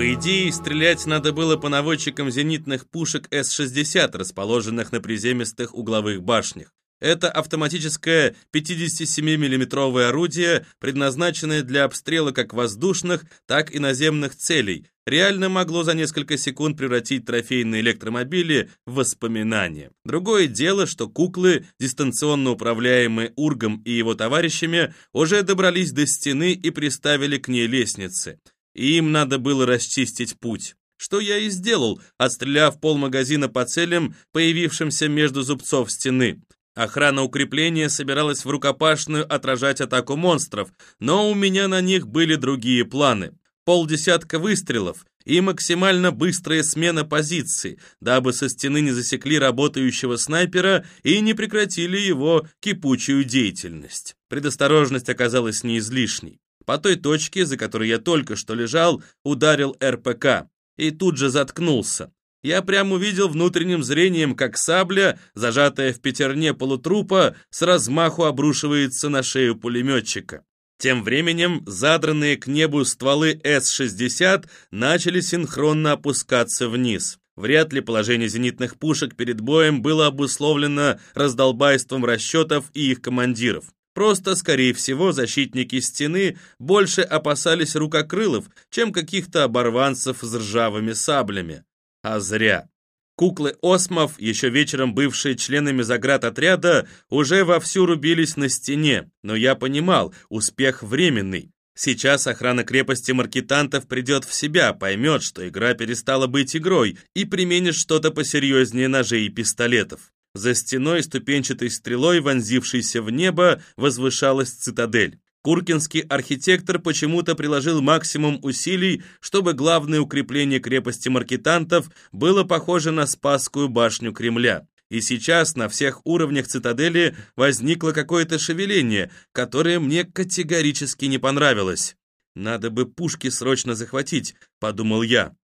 По идее, стрелять надо было по наводчикам зенитных пушек С-60, расположенных на приземистых угловых башнях. Это автоматическое 57 миллиметровое орудие, предназначенное для обстрела как воздушных, так и наземных целей, реально могло за несколько секунд превратить трофейные электромобили в воспоминания. Другое дело, что куклы, дистанционно управляемые Ургом и его товарищами, уже добрались до стены и приставили к ней лестницы. И им надо было расчистить путь. Что я и сделал, отстреляв полмагазина по целям, появившимся между зубцов стены. Охрана укрепления собиралась в рукопашную отражать атаку монстров, но у меня на них были другие планы. Полдесятка выстрелов и максимально быстрая смена позиции, дабы со стены не засекли работающего снайпера и не прекратили его кипучую деятельность. Предосторожность оказалась не излишней. По той точке, за которой я только что лежал, ударил РПК и тут же заткнулся. Я прямо увидел внутренним зрением, как сабля, зажатая в пятерне полутрупа, с размаху обрушивается на шею пулеметчика. Тем временем задранные к небу стволы С-60 начали синхронно опускаться вниз. Вряд ли положение зенитных пушек перед боем было обусловлено раздолбайством расчетов и их командиров. Просто, скорее всего, защитники стены больше опасались рукокрылов, чем каких-то оборванцев с ржавыми саблями. А зря. Куклы осмов, еще вечером бывшие членами заградотряда, уже вовсю рубились на стене, но я понимал, успех временный. Сейчас охрана крепости маркетантов придет в себя, поймет, что игра перестала быть игрой, и применит что-то посерьезнее ножей и пистолетов. За стеной ступенчатой стрелой, вонзившейся в небо, возвышалась цитадель. Куркинский архитектор почему-то приложил максимум усилий, чтобы главное укрепление крепости маркетантов было похоже на Спасскую башню Кремля. И сейчас на всех уровнях цитадели возникло какое-то шевеление, которое мне категорически не понравилось. «Надо бы пушки срочно захватить», — подумал я.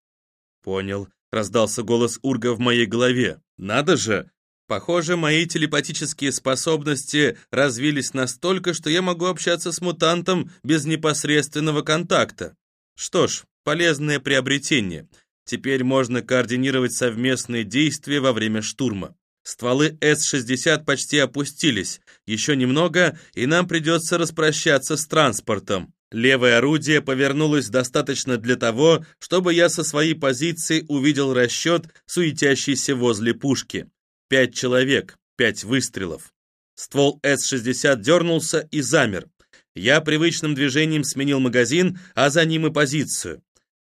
«Понял», — раздался голос Урга в моей голове. «Надо же! Похоже, мои телепатические способности развились настолько, что я могу общаться с мутантом без непосредственного контакта. Что ж, полезное приобретение. Теперь можно координировать совместные действия во время штурма. Стволы С-60 почти опустились. Еще немного, и нам придется распрощаться с транспортом. Левое орудие повернулось достаточно для того, чтобы я со своей позиции увидел расчет, суетящийся возле пушки. Пять человек, пять выстрелов. Ствол С-60 дернулся и замер. Я привычным движением сменил магазин, а за ним и позицию.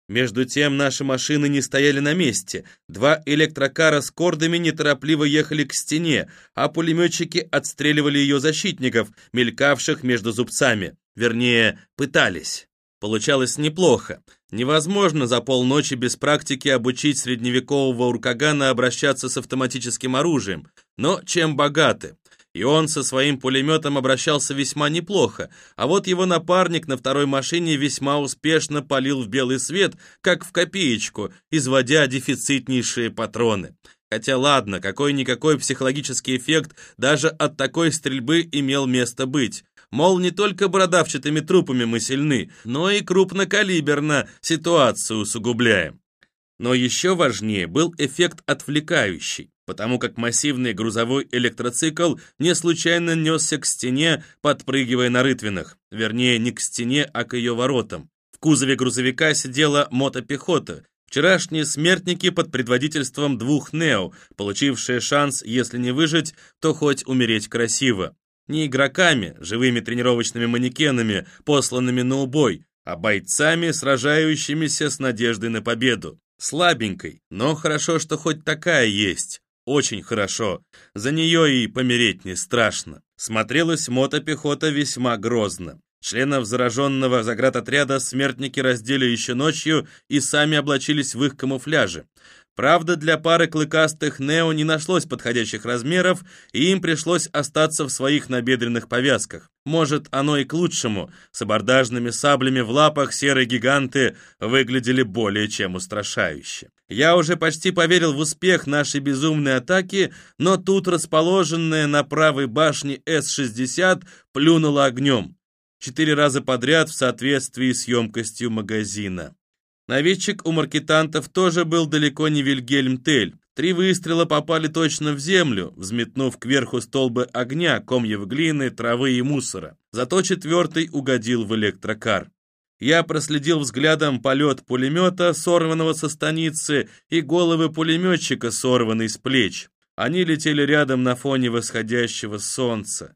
Между тем наши машины не стояли на месте. Два электрокара с кордами неторопливо ехали к стене, а пулеметчики отстреливали ее защитников, мелькавших между зубцами. Вернее, пытались. Получалось неплохо. Невозможно за полночи без практики обучить средневекового уркагана обращаться с автоматическим оружием, но чем богаты? И он со своим пулеметом обращался весьма неплохо, а вот его напарник на второй машине весьма успешно палил в белый свет, как в копеечку, изводя дефицитнейшие патроны. Хотя ладно, какой-никакой психологический эффект даже от такой стрельбы имел место быть. Мол, не только бородавчатыми трупами мы сильны, но и крупнокалиберно ситуацию усугубляем. Но еще важнее был эффект отвлекающий, потому как массивный грузовой электроцикл не случайно несся к стене, подпрыгивая на рытвинах. Вернее, не к стене, а к ее воротам. В кузове грузовика сидела мотопехота, Вчерашние смертники под предводительством двух Нео, получившие шанс, если не выжить, то хоть умереть красиво. Не игроками, живыми тренировочными манекенами, посланными на убой, а бойцами, сражающимися с надеждой на победу. Слабенькой, но хорошо, что хоть такая есть. Очень хорошо. За нее и помереть не страшно. Смотрелась мотопехота весьма грозно. Членов зараженного заградотряда смертники раздели еще ночью и сами облачились в их камуфляже. Правда, для пары клыкастых Нео не нашлось подходящих размеров, и им пришлось остаться в своих набедренных повязках. Может, оно и к лучшему. С абордажными саблями в лапах серые гиганты выглядели более чем устрашающе. Я уже почти поверил в успех нашей безумной атаки, но тут расположенная на правой башне С-60 плюнула огнем. Четыре раза подряд в соответствии с емкостью магазина. Наведчик у маркетантов тоже был далеко не Вильгельм Тель. Три выстрела попали точно в землю, взметнув кверху столбы огня, комьев глины, травы и мусора. Зато четвертый угодил в электрокар. Я проследил взглядом полет пулемета, сорванного со станицы, и головы пулеметчика, сорванной с плеч. Они летели рядом на фоне восходящего солнца.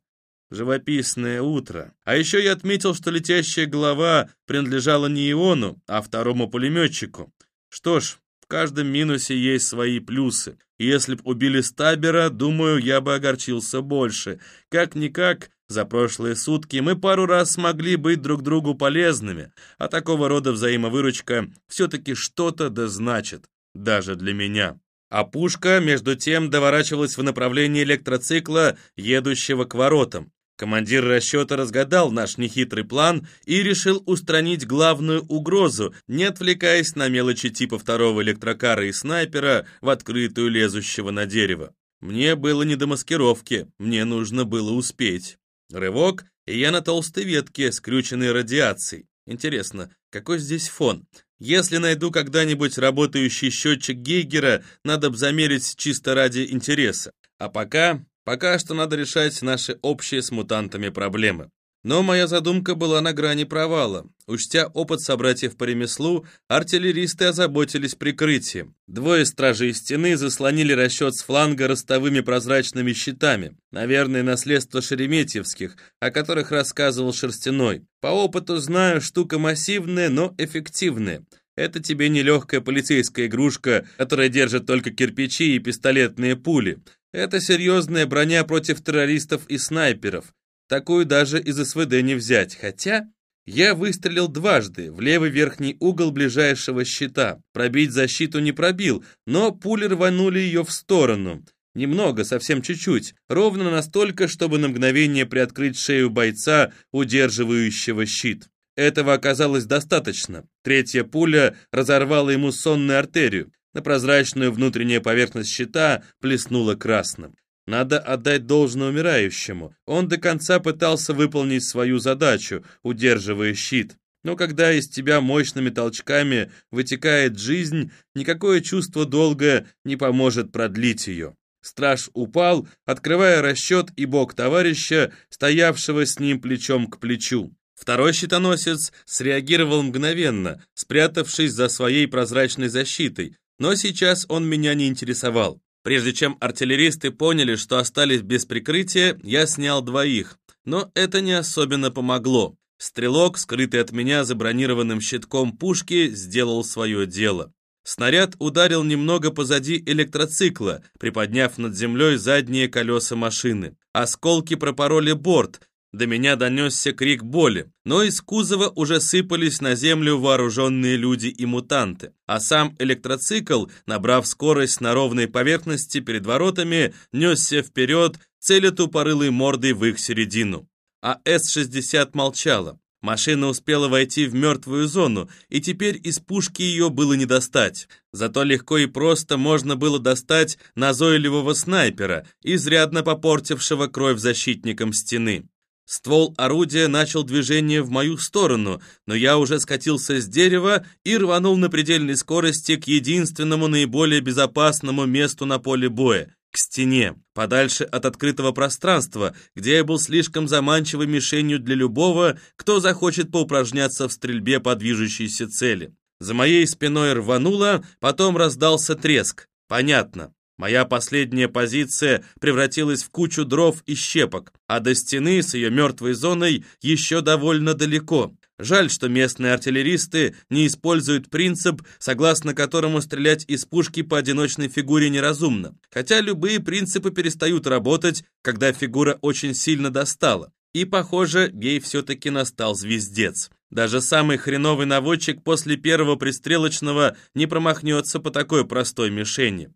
Живописное утро. А еще я отметил, что летящая голова принадлежала не Иону, а второму пулеметчику. Что ж, в каждом минусе есть свои плюсы. Если б убили Стабера, думаю, я бы огорчился больше. Как-никак, за прошлые сутки мы пару раз смогли быть друг другу полезными, а такого рода взаимовыручка все-таки что-то да значит, даже для меня. А пушка, между тем, доворачивалась в направлении электроцикла, едущего к воротам. Командир расчета разгадал наш нехитрый план и решил устранить главную угрозу, не отвлекаясь на мелочи типа второго электрокара и снайпера в открытую лезущего на дерево. Мне было не до маскировки, мне нужно было успеть. Рывок, и я на толстой ветке, скрюченной радиацией. Интересно, какой здесь фон? Если найду когда-нибудь работающий счетчик Гейгера, надо бы замерить чисто ради интереса. А пока Пока что надо решать наши общие с мутантами проблемы. Но моя задумка была на грани провала. Учтя опыт собратьев по ремеслу, артиллеристы озаботились прикрытием. Двое стражей стены заслонили расчет с фланга ростовыми прозрачными щитами. Наверное, наследство Шереметьевских, о которых рассказывал Шерстяной. По опыту знаю, штука массивная, но эффективная. Это тебе не легкая полицейская игрушка, которая держит только кирпичи и пистолетные пули. Это серьезная броня против террористов и снайперов. Такую даже из СВД не взять, хотя... Я выстрелил дважды в левый верхний угол ближайшего щита. Пробить защиту не пробил, но пули рванули ее в сторону. Немного, совсем чуть-чуть. Ровно настолько, чтобы на мгновение приоткрыть шею бойца, удерживающего щит. Этого оказалось достаточно. Третья пуля разорвала ему сонную артерию. На прозрачную внутреннюю поверхность щита плеснуло красным. Надо отдать должное умирающему. Он до конца пытался выполнить свою задачу, удерживая щит. Но когда из тебя мощными толчками вытекает жизнь, никакое чувство долга не поможет продлить ее. Страж упал, открывая расчет и бок товарища, стоявшего с ним плечом к плечу. Второй щитоносец среагировал мгновенно, спрятавшись за своей прозрачной защитой, но сейчас он меня не интересовал. Прежде чем артиллеристы поняли, что остались без прикрытия, я снял двоих. Но это не особенно помогло. Стрелок, скрытый от меня за бронированным щитком пушки, сделал свое дело. Снаряд ударил немного позади электроцикла, приподняв над землей задние колеса машины. Осколки пропороли борт, до меня донесся крик боли, но из кузова уже сыпались на землю вооруженные люди и мутанты, а сам электроцикл, набрав скорость на ровной поверхности перед воротами, несся вперед, целя тупорылой мордой в их середину. А С-60 молчала. Машина успела войти в мертвую зону, и теперь из пушки ее было не достать. Зато легко и просто можно было достать назойливого снайпера, изрядно попортившего кровь защитникам стены. Ствол орудия начал движение в мою сторону, но я уже скатился с дерева и рванул на предельной скорости к единственному наиболее безопасному месту на поле боя — к стене, подальше от открытого пространства, где я был слишком заманчивой мишенью для любого, кто захочет поупражняться в стрельбе по движущейся цели. За моей спиной рвануло, потом раздался треск. Понятно. Моя последняя позиция превратилась в кучу дров и щепок, а до стены с ее мертвой зоной еще довольно далеко. Жаль, что местные артиллеристы не используют принцип, согласно которому стрелять из пушки по одиночной фигуре неразумно. Хотя любые принципы перестают работать, когда фигура очень сильно достала. И, похоже, ей все-таки настал звездец. Даже самый хреновый наводчик после первого пристрелочного не промахнется по такой простой мишени.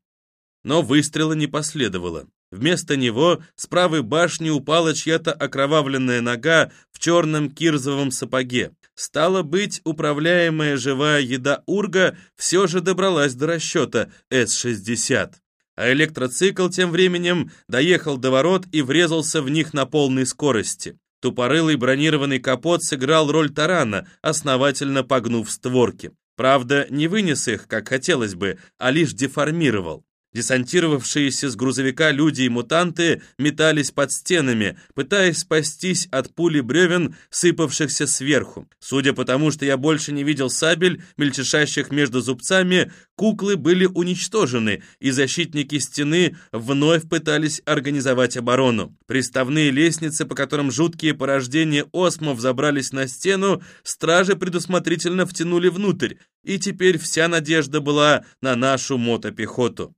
Но выстрела не последовало. Вместо него с правой башни упала чья-то окровавленная нога в черном кирзовом сапоге. Стало быть, управляемая живая еда Урга все же добралась до расчета С-60. А электроцикл тем временем доехал до ворот и врезался в них на полной скорости. Тупорылый бронированный капот сыграл роль тарана, основательно погнув створки. Правда, не вынес их, как хотелось бы, а лишь деформировал. Десантировавшиеся с грузовика люди и мутанты метались под стенами, пытаясь спастись от пули бревен, сыпавшихся сверху. Судя по тому, что я больше не видел сабель, мельчешащих между зубцами, куклы были уничтожены, и защитники стены вновь пытались организовать оборону. Приставные лестницы, по которым жуткие порождения осмов забрались на стену, стражи предусмотрительно втянули внутрь, и теперь вся надежда была на нашу мотопехоту.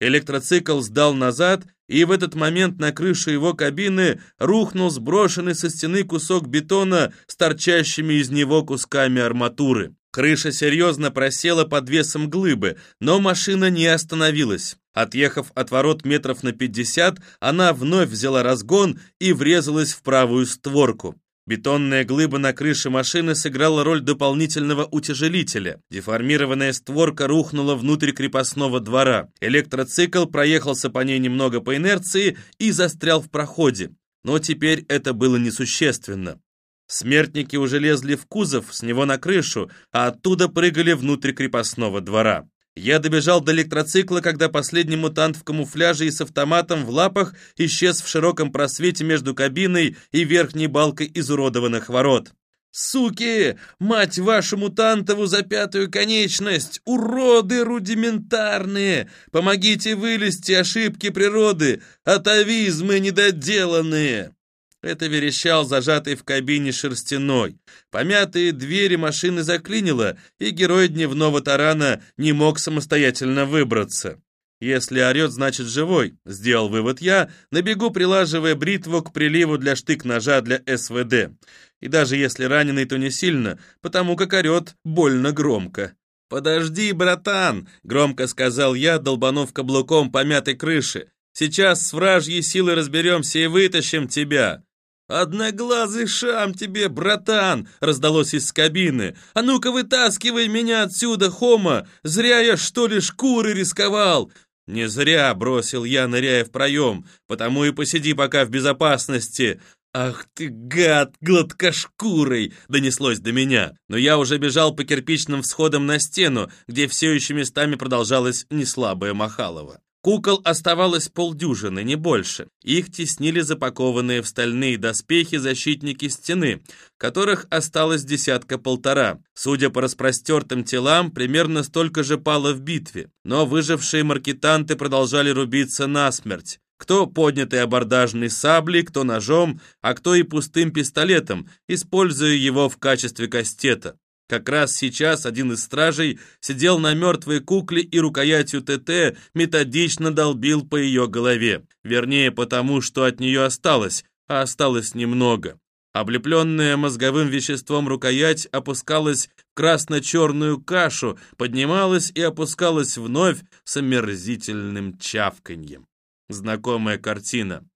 Электроцикл сдал назад, и в этот момент на крышу его кабины рухнул сброшенный со стены кусок бетона с торчащими из него кусками арматуры. Крыша серьезно просела под весом глыбы, но машина не остановилась. Отъехав от ворот метров на 50, она вновь взяла разгон и врезалась в правую створку. Бетонная глыба на крыше машины сыграла роль дополнительного утяжелителя. Деформированная створка рухнула внутрь крепостного двора. Электроцикл проехался по ней немного по инерции и застрял в проходе. Но теперь это было несущественно. Смертники уже лезли в кузов, с него на крышу, а оттуда прыгали внутрь крепостного двора. Я добежал до электроцикла, когда последний мутант в камуфляже и с автоматом в лапах исчез в широком просвете между кабиной и верхней балкой изуродованных ворот. «Суки! Мать вашу мутантову за пятую конечность! Уроды рудиментарные! Помогите вылезти ошибки природы! Атовизмы недоделанные!» Это верещал зажатый в кабине шерстяной. Помятые двери машины заклинило, и герой дневного тарана не мог самостоятельно выбраться. «Если орет, значит живой», — сделал вывод я, на бегу прилаживая бритву к приливу для штык-ножа для СВД. И даже если раненый, то не сильно, потому как орет больно громко. «Подожди, братан!» — громко сказал я, долбанув каблуком по мятой крыше. «Сейчас с вражьей силой разберемся и вытащим тебя!» «Одноглазый шам тебе, братан!» — раздалось из кабины. «А ну-ка вытаскивай меня отсюда, Хома! Зря я, что ли, шкуры рисковал!» «Не зря!» — бросил я, ныряя в проем. «Потому и посиди пока в безопасности!» «Ах ты, гад, гладкошкурый!» — донеслось до меня. Но я уже бежал по кирпичным всходам на стену, где все еще местами продолжалась неслабая Махалова. Кукол оставалось полдюжины, не больше. Их теснили запакованные в стальные доспехи защитники стены, которых осталось десятка-полтора. Судя по распростертым телам, примерно столько же пало в битве. Но выжившие маркетанты продолжали рубиться насмерть. Кто поднятой абордажной саблей, кто ножом, а кто и пустым пистолетом, используя его в качестве кастета. Как раз сейчас один из стражей сидел на мертвой кукле и рукоятью ТТ методично долбил по ее голове. Вернее, потому что от нее осталось, а осталось немного. Облепленная мозговым веществом рукоять опускалась в красно-черную кашу, поднималась и опускалась вновь с омерзительным чавканьем. Знакомая картина.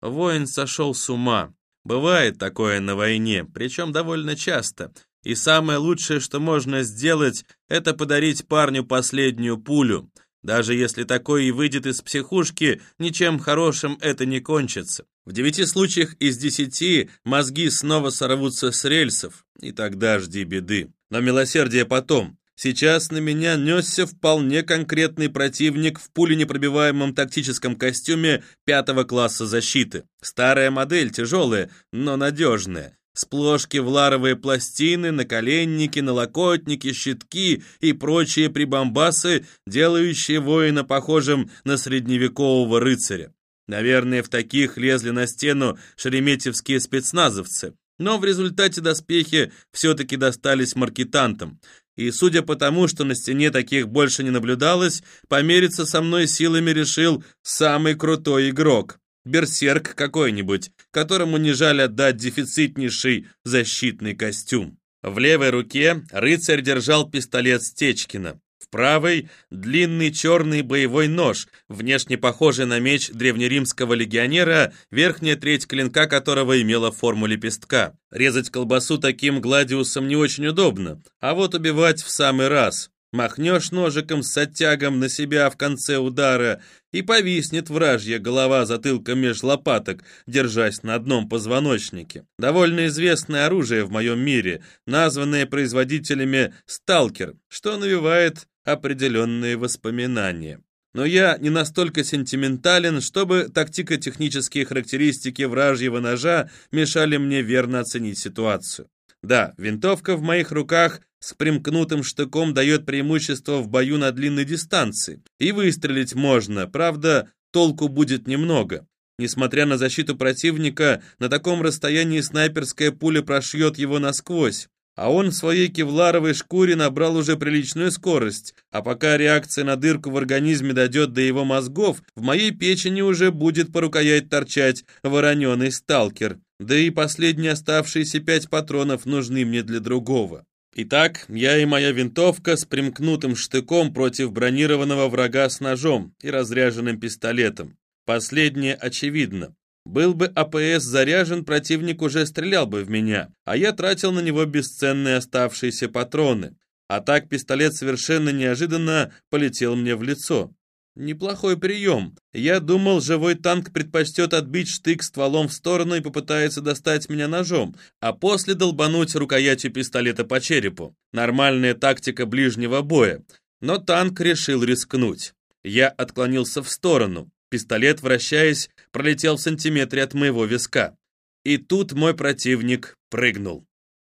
Воин сошел с ума. Бывает такое на войне, причем довольно часто. И самое лучшее, что можно сделать, это подарить парню последнюю пулю. Даже если такой и выйдет из психушки, ничем хорошим это не кончится. В девяти случаях из десяти мозги снова сорвутся с рельсов, и тогда жди беды. Но милосердие потом. Сейчас на меня несся вполне конкретный противник в пуленепробиваемом тактическом костюме пятого класса защиты. Старая модель, тяжелая, но надежная. Сплошь кевларовые пластины, наколенники, налокотники, щитки и прочие прибамбасы, делающие воина похожим на средневекового рыцаря. Наверное, в таких лезли на стену шереметьевские спецназовцы. Но в результате доспехи все-таки достались маркетантам. И судя по тому, что на стене таких больше не наблюдалось, помериться со мной силами решил самый крутой игрок берсерк какой-нибудь, которому не жаль отдать дефицитнейший защитный костюм. В левой руке рыцарь держал пистолет Стечкина. В правой — длинный черный боевой нож, внешне похожий на меч древнеримского легионера, верхняя треть клинка которого имела форму лепестка. Резать колбасу таким гладиусом не очень удобно, а вот убивать в самый раз. Махнешь ножиком с оттягом на себя в конце удара, и повиснет вражья голова затылком меж лопаток, держась на одном позвоночнике. Довольно известное оружие в моем мире, названное производителями «сталкер», что навевает определенные воспоминания. Но я не настолько сентиментален, чтобы тактико-технические характеристики вражьего ножа мешали мне верно оценить ситуацию. Да, винтовка в моих руках с примкнутым штыком дает преимущество в бою на длинной дистанции. И выстрелить можно, правда, толку будет немного. Несмотря на защиту противника, на таком расстоянии снайперская пуля прошьет его насквозь. А он в своей кевларовой шкуре набрал уже приличную скорость, а пока реакция на дырку в организме дойдет до его мозгов, в моей печени уже будет по рукоять торчать вороненый сталкер. Да и последние оставшиеся пять патронов нужны мне для другого. Итак, я и моя винтовка с примкнутым штыком против бронированного врага с ножом и разряженным пистолетом. Последнее очевидно. Был бы АПС заряжен, противник уже стрелял бы в меня, а я тратил на него бесценные оставшиеся патроны. А так пистолет совершенно неожиданно полетел мне в лицо. Неплохой прием. Я думал, живой танк предпочтет отбить штык стволом в сторону и попытается достать меня ножом, а после долбануть рукоятью пистолета по черепу. Нормальная тактика ближнего боя. Но танк решил рискнуть. Я отклонился в сторону. Пистолет, вращаясь, пролетел в сантиметре от моего виска. И тут мой противник прыгнул.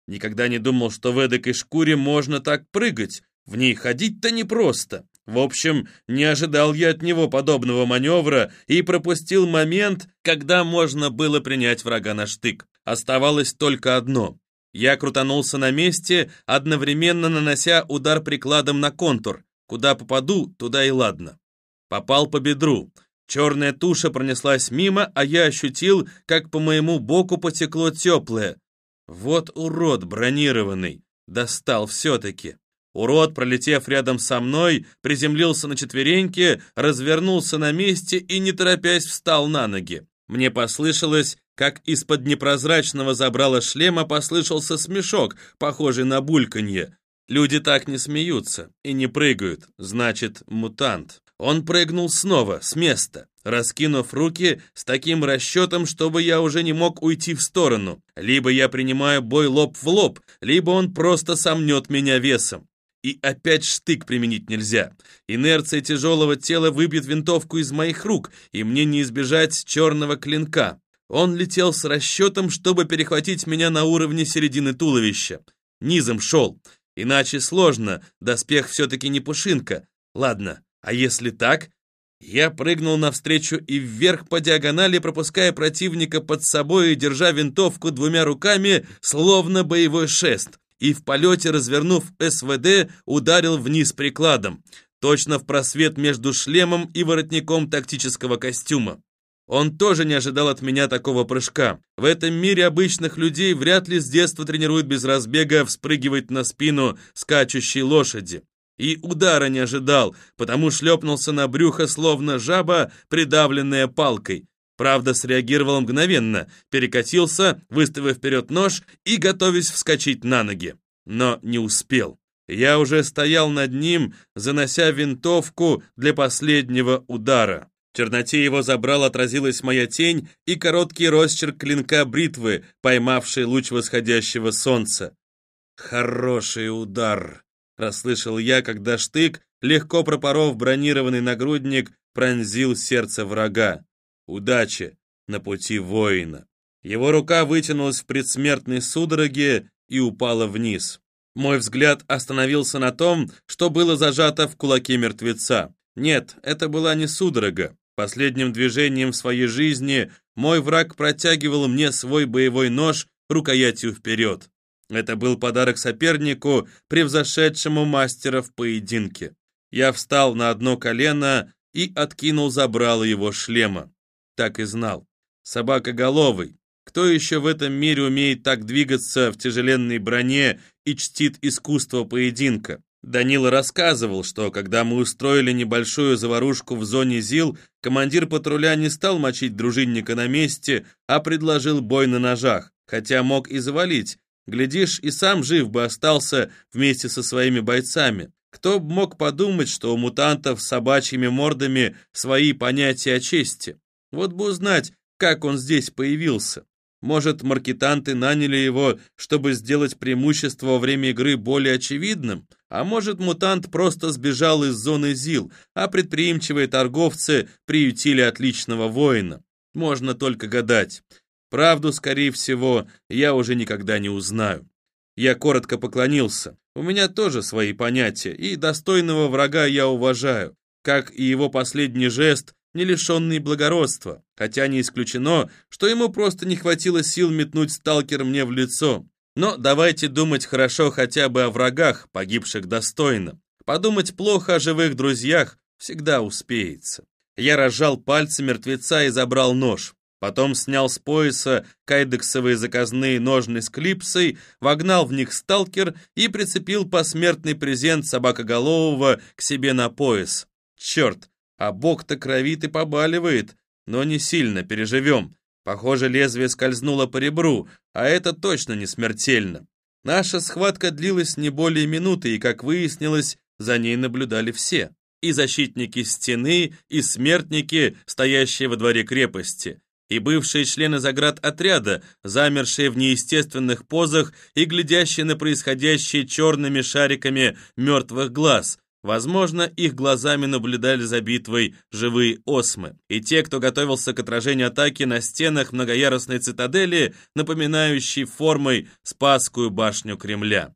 Никогда не думал, что в эдакой шкуре можно так прыгать. В ней ходить-то непросто. В общем, не ожидал я от него подобного маневра и пропустил момент, когда можно было принять врага на штык. Оставалось только одно. Я крутанулся на месте, одновременно нанося удар прикладом на контур. Куда попаду, туда и ладно. Попал по бедру. Черная туша пронеслась мимо, а я ощутил, как по моему боку потекло теплое. Вот урод бронированный. Достал все-таки. Урод, пролетев рядом со мной, приземлился на четвереньки, развернулся на месте и, не торопясь, встал на ноги. Мне послышалось, как из-под непрозрачного забрала шлема послышался смешок, похожий на бульканье. Люди так не смеются и не прыгают, значит, мутант. Он прыгнул снова, с места, раскинув руки с таким расчетом, чтобы я уже не мог уйти в сторону. Либо я принимаю бой лоб в лоб, либо он просто сомнет меня весом. И опять штык применить нельзя. Инерция тяжелого тела выбьет винтовку из моих рук, и мне не избежать черного клинка. Он летел с расчетом, чтобы перехватить меня на уровне середины туловища. Низом шел. Иначе сложно, доспех все-таки не пушинка. Ладно, а если так? Я прыгнул навстречу и вверх по диагонали, пропуская противника под собой и держа винтовку двумя руками, словно боевой шест и в полете, развернув СВД, ударил вниз прикладом, точно в просвет между шлемом и воротником тактического костюма. Он тоже не ожидал от меня такого прыжка. В этом мире обычных людей вряд ли с детства тренируют без разбега вспрыгивать на спину скачущей лошади. И удара не ожидал, потому шлепнулся на брюхо, словно жаба, придавленная палкой. Правда, среагировал мгновенно, перекатился, выставив вперед нож и готовясь вскочить на ноги. Но не успел. Я уже стоял над ним, занося винтовку для последнего удара. В черноте его забрал отразилась моя тень и короткий росчерк клинка бритвы, поймавший луч восходящего солнца. «Хороший удар!» — расслышал я, когда штык, легко пропоров бронированный нагрудник, пронзил сердце врага. Удачи на пути воина. Его рука вытянулась в предсмертной судороге и упала вниз. Мой взгляд остановился на том, что было зажато в кулаке мертвеца. Нет, это была не судорога. Последним движением в своей жизни мой враг протягивал мне свой боевой нож рукоятью вперед. Это был подарок сопернику, превзошедшему мастера в поединке. Я встал на одно колено и откинул забрало его шлема так и знал. Собакоголовый. Кто еще в этом мире умеет так двигаться в тяжеленной броне и чтит искусство поединка? Данила рассказывал, что когда мы устроили небольшую заварушку в зоне ЗИЛ, командир патруля не стал мочить дружинника на месте, а предложил бой на ножах, хотя мог и завалить. Глядишь, и сам жив бы остался вместе со своими бойцами. Кто б мог подумать, что у мутантов с собачьими мордами свои понятия о чести? Вот бы узнать, как он здесь появился. Может, маркетанты наняли его, чтобы сделать преимущество во время игры более очевидным? А может, мутант просто сбежал из зоны ЗИЛ, а предприимчивые торговцы приютили отличного воина? Можно только гадать. Правду, скорее всего, я уже никогда не узнаю. Я коротко поклонился. У меня тоже свои понятия, и достойного врага я уважаю, как и его последний жест, не лишенный благородства, хотя не исключено, что ему просто не хватило сил метнуть сталкер мне в лицо. Но давайте думать хорошо хотя бы о врагах, погибших достойно. Подумать плохо о живых друзьях всегда успеется. Я разжал пальцы мертвеца и забрал нож. Потом снял с пояса кайдексовые заказные ножны с клипсой, вогнал в них сталкер и прицепил посмертный презент собакоголового к себе на пояс. Черт, а бок-то кровит и побаливает, но не сильно, переживем. Похоже, лезвие скользнуло по ребру, а это точно не смертельно. Наша схватка длилась не более минуты, и, как выяснилось, за ней наблюдали все. И защитники стены, и смертники, стоящие во дворе крепости, и бывшие члены заградотряда, замершие в неестественных позах и глядящие на происходящее черными шариками мертвых глаз, Возможно, их глазами наблюдали за битвой живые осмы, и те, кто готовился к отражению атаки на стенах многоярусной цитадели, напоминающей формой Спасскую башню Кремля.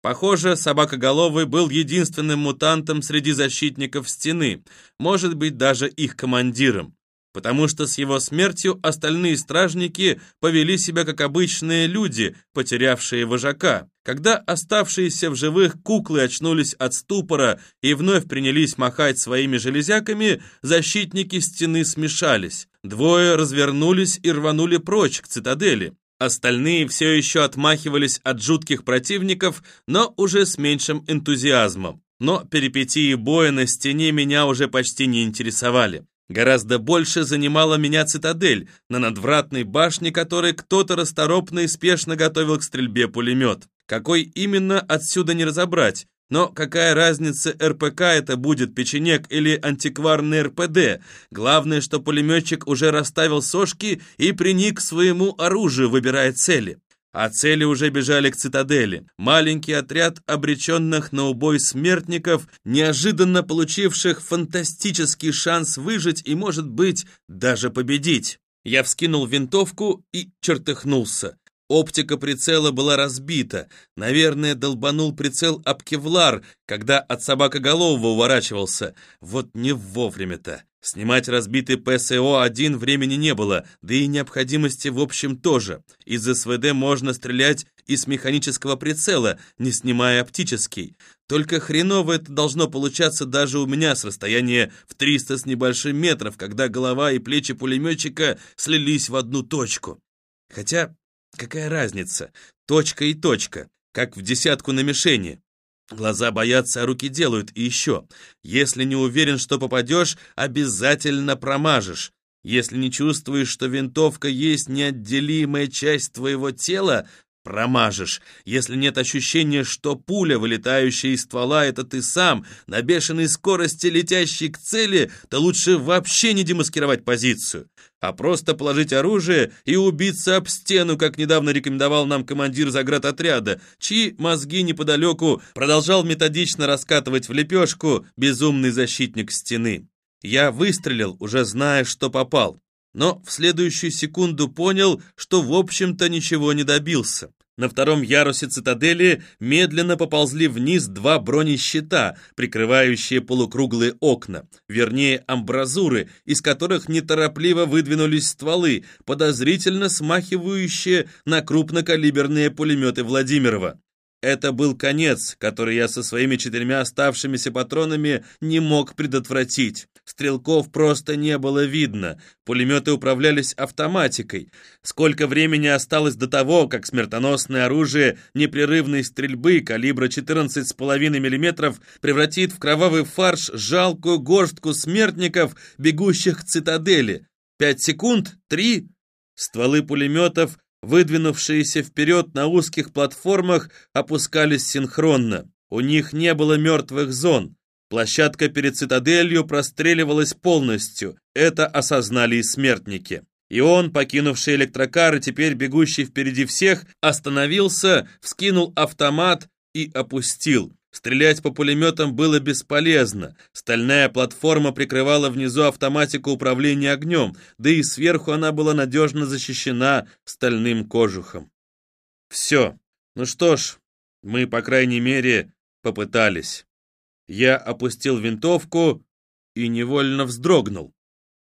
Похоже, Собакоголовый был единственным мутантом среди защитников стены, может быть, даже их командиром потому что с его смертью остальные стражники повели себя как обычные люди, потерявшие вожака. Когда оставшиеся в живых куклы очнулись от ступора и вновь принялись махать своими железяками, защитники стены смешались. Двое развернулись и рванули прочь к цитадели. Остальные все еще отмахивались от жутких противников, но уже с меньшим энтузиазмом. Но перипетии боя на стене меня уже почти не интересовали. Гораздо больше занимала меня цитадель, на надвратной башне которой кто-то расторопно и спешно готовил к стрельбе пулемет. Какой именно, отсюда не разобрать. Но какая разница, РПК это будет, печенек или антикварный РПД? Главное, что пулеметчик уже расставил сошки и приник к своему оружию, выбирая цели а цели уже бежали к цитадели. Маленький отряд обреченных на убой смертников, неожиданно получивших фантастический шанс выжить и, может быть, даже победить. Я вскинул винтовку и чертыхнулся. Оптика прицела была разбита. Наверное, долбанул прицел об кевлар, когда от собакоголового уворачивался. Вот не вовремя-то. Снимать разбитый ПСО-1 времени не было, да и необходимости в общем тоже. Из СВД можно стрелять и с механического прицела, не снимая оптический. Только хреново это должно получаться даже у меня с расстояния в 300 с небольшим метров, когда голова и плечи пулеметчика слились в одну точку. Хотя Какая разница? Точка и точка, как в десятку на мишени. Глаза боятся, а руки делают. И еще, если не уверен, что попадешь, обязательно промажешь. Если не чувствуешь, что винтовка есть неотделимая часть твоего тела, Промажешь, если нет ощущения, что пуля, вылетающая из ствола, это ты сам, на бешеной скорости летящий к цели, то лучше вообще не демаскировать позицию, а просто положить оружие и убиться об стену, как недавно рекомендовал нам командир заградотряда, чьи мозги неподалеку продолжал методично раскатывать в лепешку безумный защитник стены. Я выстрелил, уже зная, что попал но в следующую секунду понял, что в общем-то ничего не добился. На втором ярусе цитадели медленно поползли вниз два бронещита, прикрывающие полукруглые окна, вернее амбразуры, из которых неторопливо выдвинулись стволы, подозрительно смахивающие на крупнокалиберные пулеметы Владимирова. Это был конец, который я со своими четырьмя оставшимися патронами не мог предотвратить. Стрелков просто не было видно, пулеметы управлялись автоматикой. Сколько времени осталось до того, как смертоносное оружие непрерывной стрельбы калибра 14,5 мм превратит в кровавый фарш жалкую горстку смертников, бегущих к цитадели? Пять секунд? Три? Стволы пулеметов выдвинувшиеся вперед на узких платформах, опускались синхронно. У них не было мертвых зон. Площадка перед цитаделью простреливалась полностью. Это осознали и смертники. И он, покинувший электрокар и теперь бегущий впереди всех, остановился, вскинул автомат и опустил. Стрелять по пулеметам было бесполезно. Стальная платформа прикрывала внизу автоматику управления огнем, да и сверху она была надежно защищена стальным кожухом. Все. Ну что ж, мы, по крайней мере, попытались. Я опустил винтовку и невольно вздрогнул.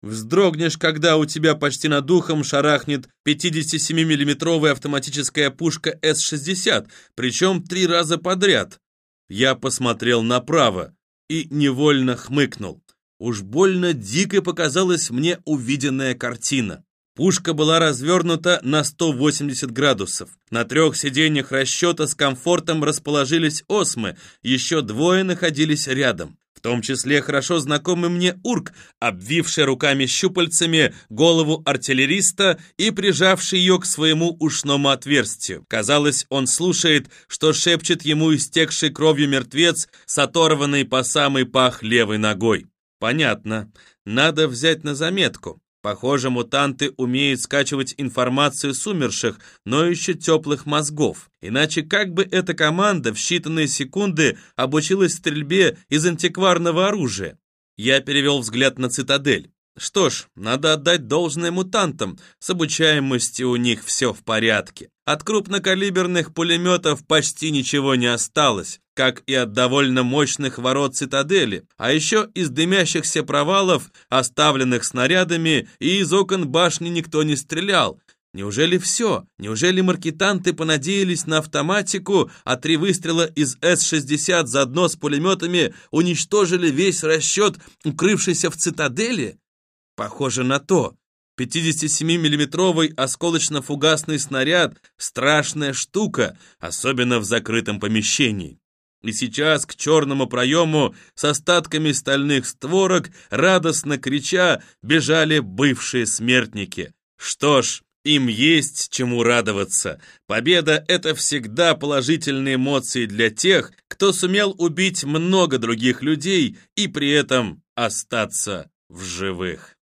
Вздрогнешь, когда у тебя почти над духом шарахнет 57-миллиметровая автоматическая пушка С-60, причем три раза подряд. Я посмотрел направо и невольно хмыкнул. Уж больно дикой показалась мне увиденная картина. Пушка была развернута на 180 градусов. На трех сиденьях расчета с комфортом расположились осмы, еще двое находились рядом. Том числе хорошо знакомый мне урк, обвивший руками-щупальцами голову артиллериста и прижавший ее к своему ушному отверстию. Казалось, он слушает, что шепчет ему истекший кровью мертвец с оторванной по самый пах левой ногой. Понятно. Надо взять на заметку. Похоже, мутанты умеют скачивать информацию с умерших, но еще теплых мозгов. Иначе как бы эта команда в считанные секунды обучилась стрельбе из антикварного оружия? Я перевел взгляд на цитадель. Что ж, надо отдать должное мутантам, с обучаемостью у них все в порядке. От крупнокалиберных пулеметов почти ничего не осталось, как и от довольно мощных ворот цитадели, а еще из дымящихся провалов, оставленных снарядами, и из окон башни никто не стрелял. Неужели все? Неужели маркетанты понадеялись на автоматику, а три выстрела из С-60 заодно с пулеметами уничтожили весь расчет, укрывшийся в цитадели? Похоже на то. 57-миллиметровый осколочно-фугасный снаряд – страшная штука, особенно в закрытом помещении. И сейчас к черному проему с остатками стальных створок, радостно крича, бежали бывшие смертники. Что ж, им есть чему радоваться. Победа — это всегда положительные эмоции для тех, кто сумел убить много других людей и при этом остаться в живых.